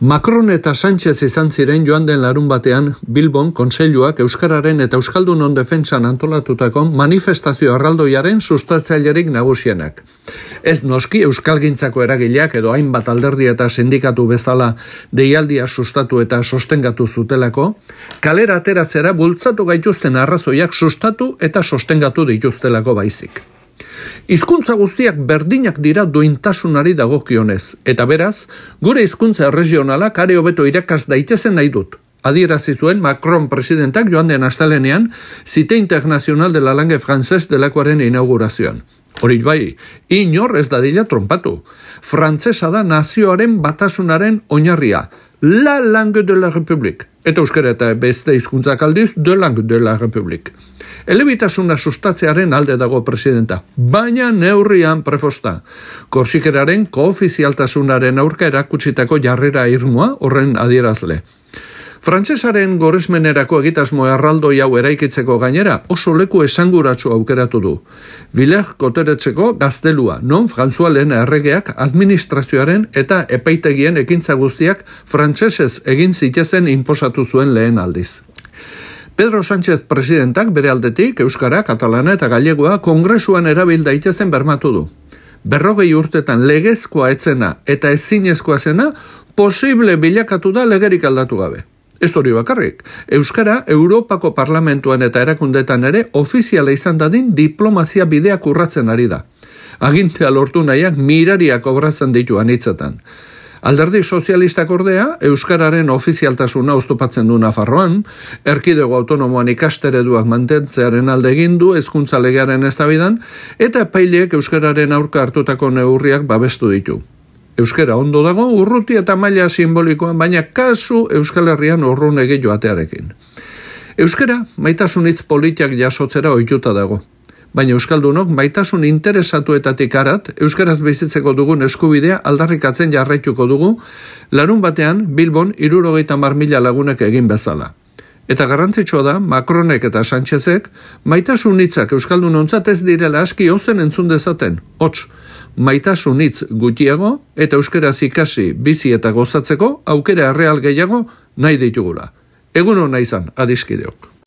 Macron eta Sánchez izan ziren joan den larun batean Bilbon Kontseiluak Euskararen eta Euskaldunon defentsan antolatutako manifestazio arraldoiaren sustatzailerik nagusienak. Ez noski Euskalgintzako eragileak edo hainbat alderdi eta sindikatu bezala deialdia sustatu eta sostengatu zutelako, kalera ateratzera bultzatu gaituzten arrazoiak sustatu eta sostengatu dituztelako baizik. Hizkuntza guztiak berdinak dira duintasunari dagokionez, eta beraz, gure hizkuntza regionala kare hobeto irakas daitezen nahi dut. Adierazi zuen Macron presidentak joan den astalenean, Zite Internacional de la Langue Frances delakoaren inaugurazioan. Hori bai, inor ez dadila trompatu. Frantzesa da nazioaren batasunaren oinarria. La langue de la République. Eta euskara eta beste hizkuntzak aldiz, de langue de la République. Elebitasuna sustatzearen alde dago presidenta, baina neurrian prefosta. Korsikeraren koofizialtasunaren aurka erakutsitako jarrera irmoa horren adierazle. Frantsesaren goresmenerako egitasmo erraldoi hau eraikitzeko gainera oso leku esanguratsu aukeratu du. Biler koteretzeko gaztelua, non Frantzua lehen erregeak administrazioaren eta epaitegien ekintza guztiak frantsesez egin zitezen inposatu zuen lehen aldiz. Pedro Sánchez presidentak bere aldetik Euskara, Katalana eta Galegoa kongresuan erabil daitezen bermatu du. Berrogei urtetan legezkoa etzena eta ezinezkoa zena posible bilakatu da legerik aldatu gabe. Ez hori bakarrik, Euskara Europako parlamentuan eta erakundetan ere ofiziala izan dadin diplomazia bideak urratzen ari da. Agintea lortu nahiak mirariak obratzen ditu anitzetan. Alderdi sozialistak ordea, Euskararen ofizialtasuna oztopatzen du Nafarroan, erkidego autonomoan ikastereduak mantentzearen alde egin du ezkuntza legearen eztabidan eta epaileek Euskararen aurka hartutako neurriak babestu ditu. Euskara ondo dago, urruti eta maila simbolikoan, baina kasu Euskal Herrian urrun ege joatearekin. Euskara, maitasunitz politiak jasotzera ohituta dago baina Euskaldunok baitasun interesatuetatik arat, Euskaraz bizitzeko dugun eskubidea aldarrikatzen jarraituko dugu, larun batean Bilbon irurogeita mar mila lagunek egin bezala. Eta garrantzitsua da, Macronek eta Sánchezek, maitasun hitzak Euskaldun ontzat ez direla aski ozen entzun dezaten. Hots, maitasun hitz gutiago eta Euskaraz ikasi bizi eta gozatzeko aukera real gehiago nahi ditugula. Egun hona izan, adiskideok.